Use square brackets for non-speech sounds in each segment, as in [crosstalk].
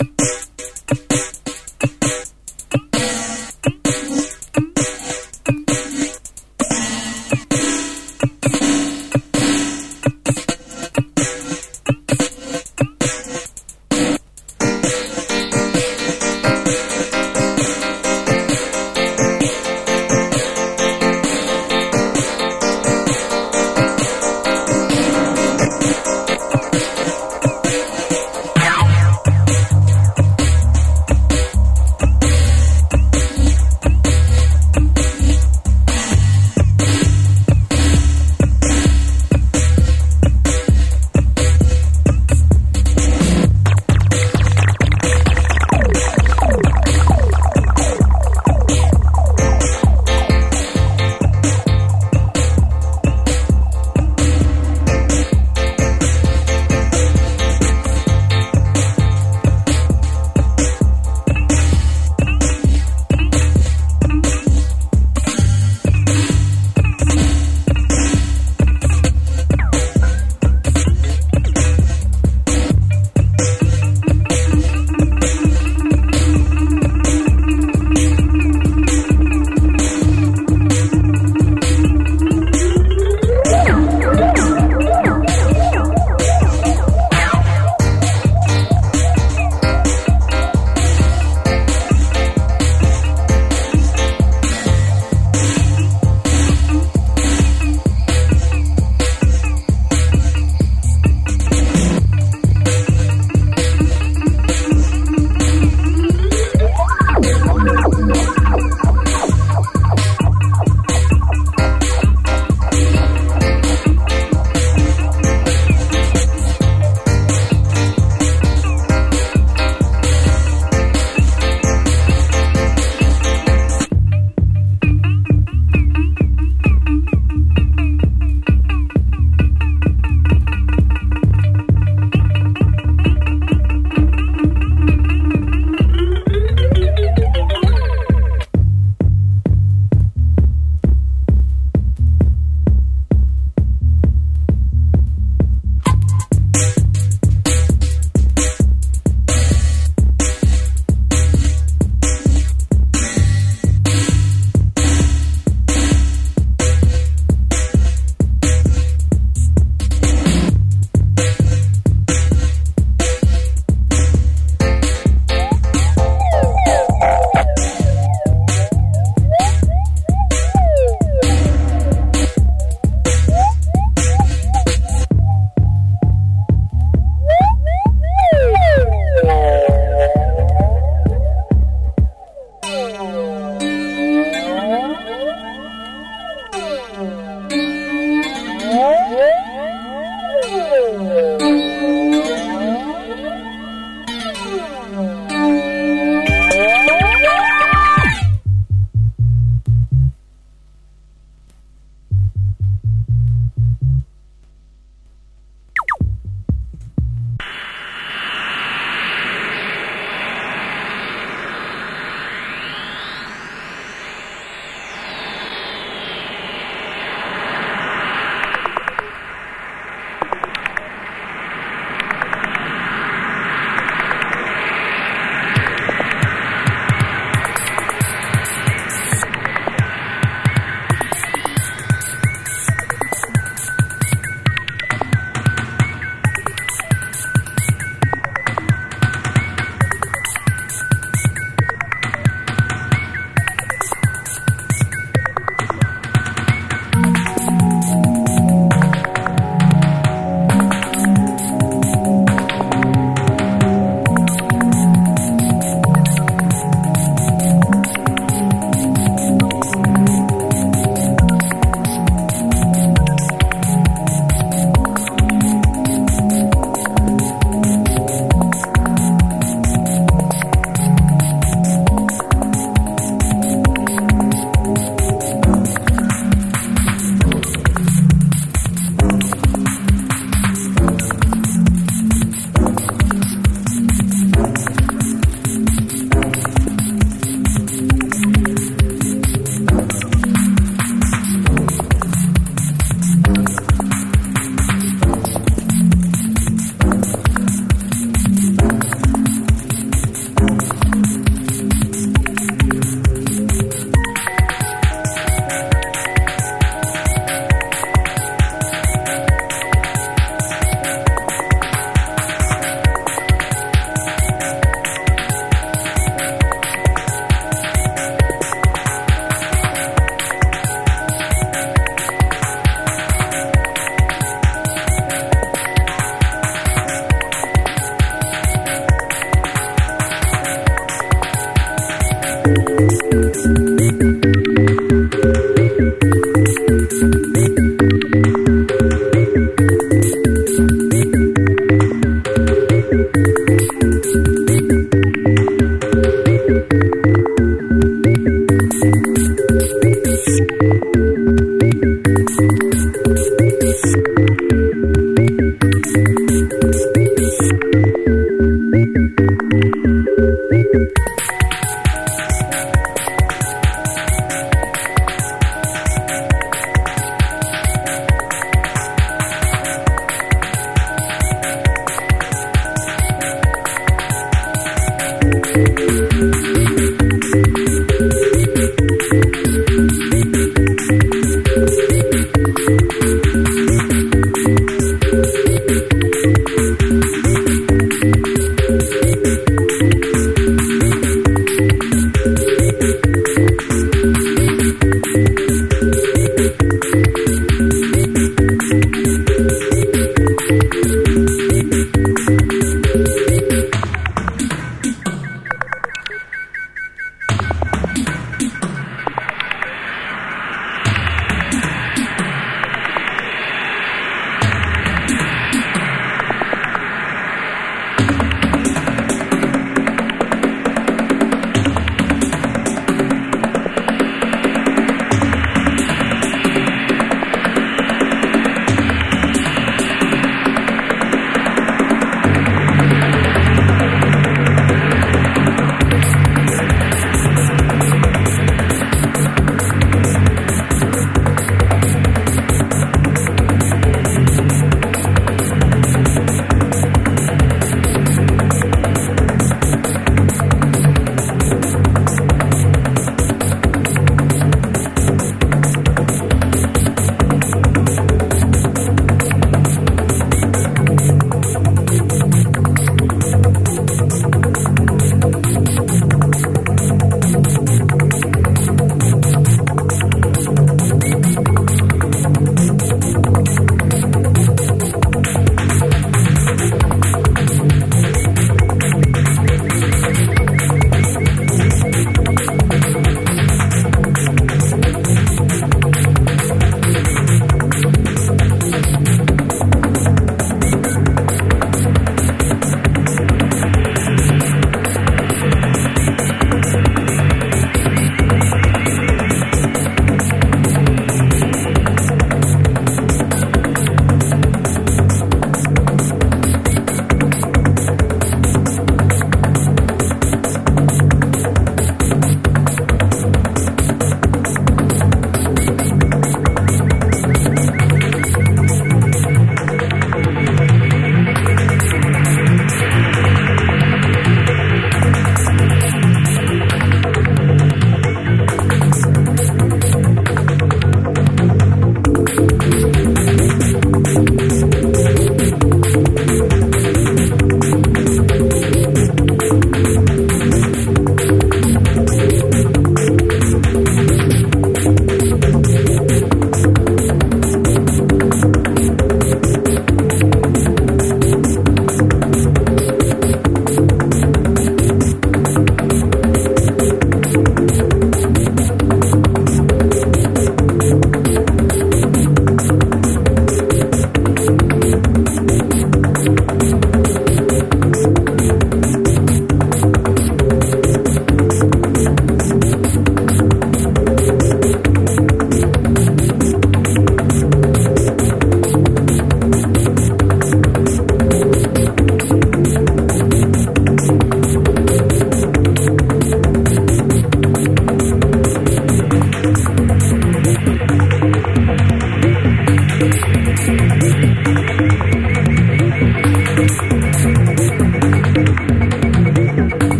you [laughs]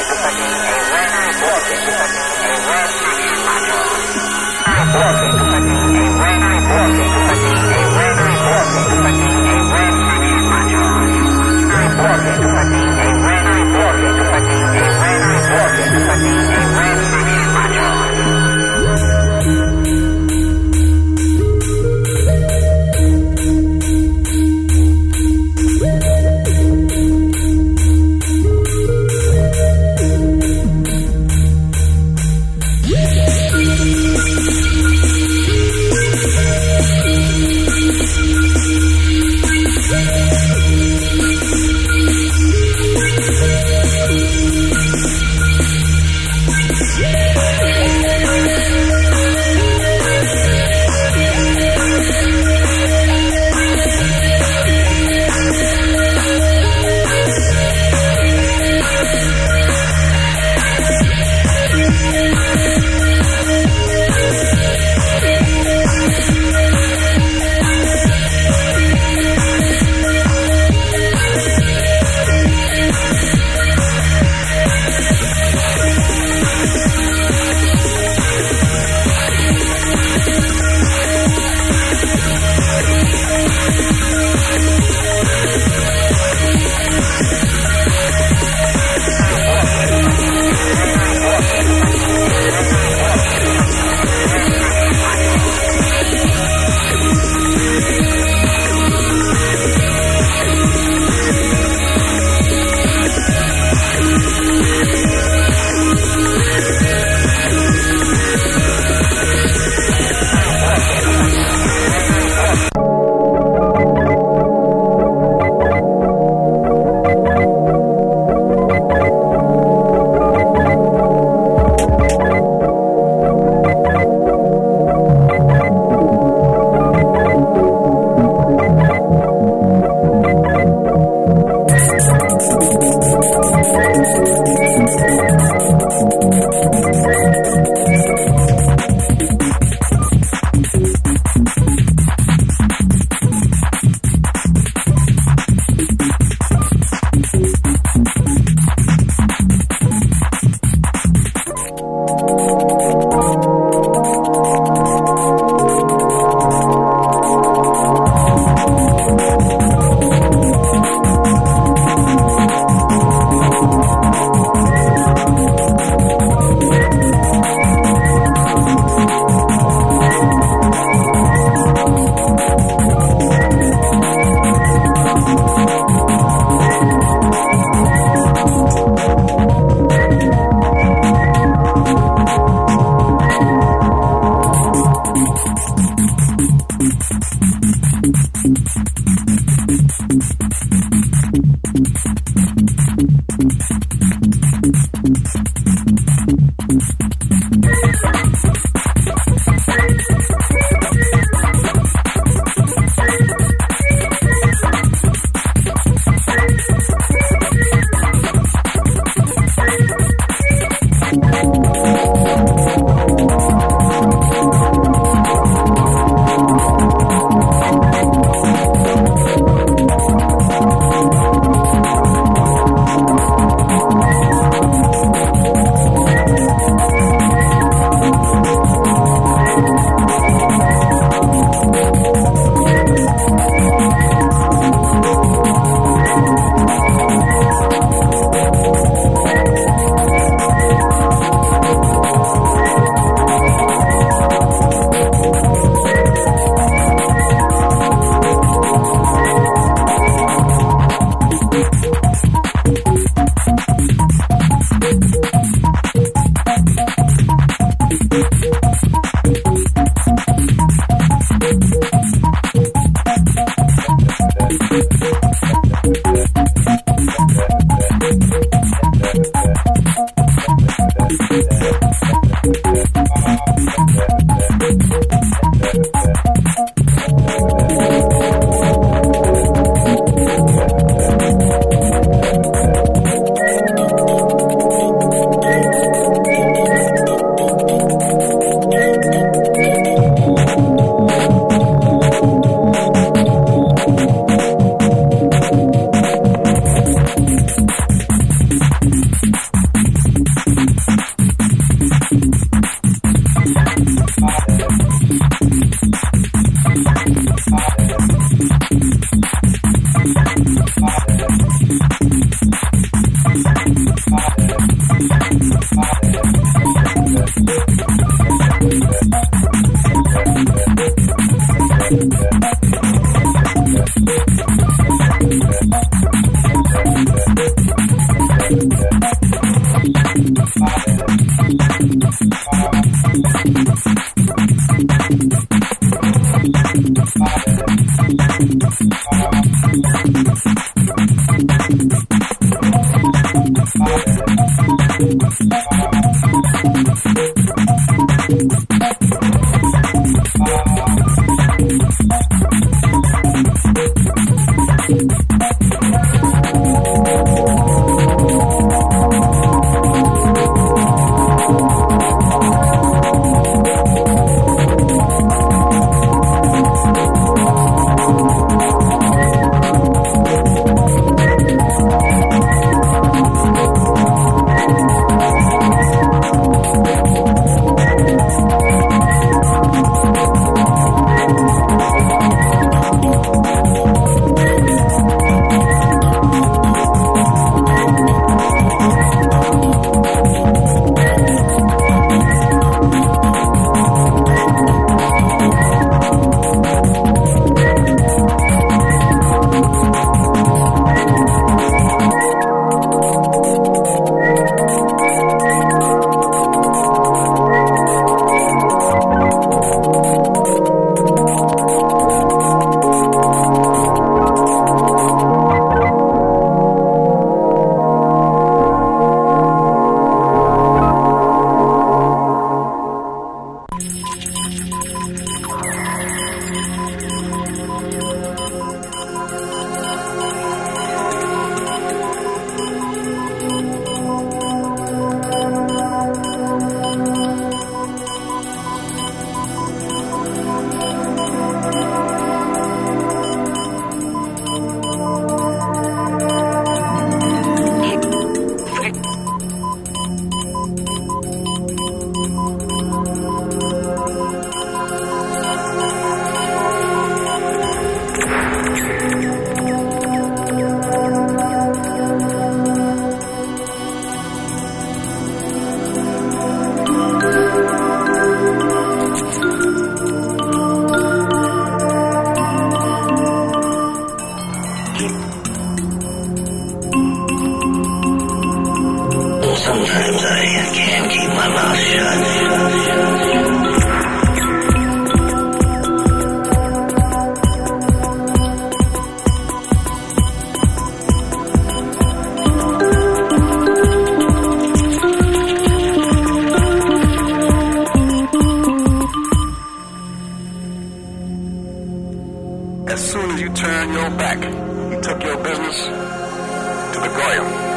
Walking. Walking. turned your back. You took your business to the Goyim.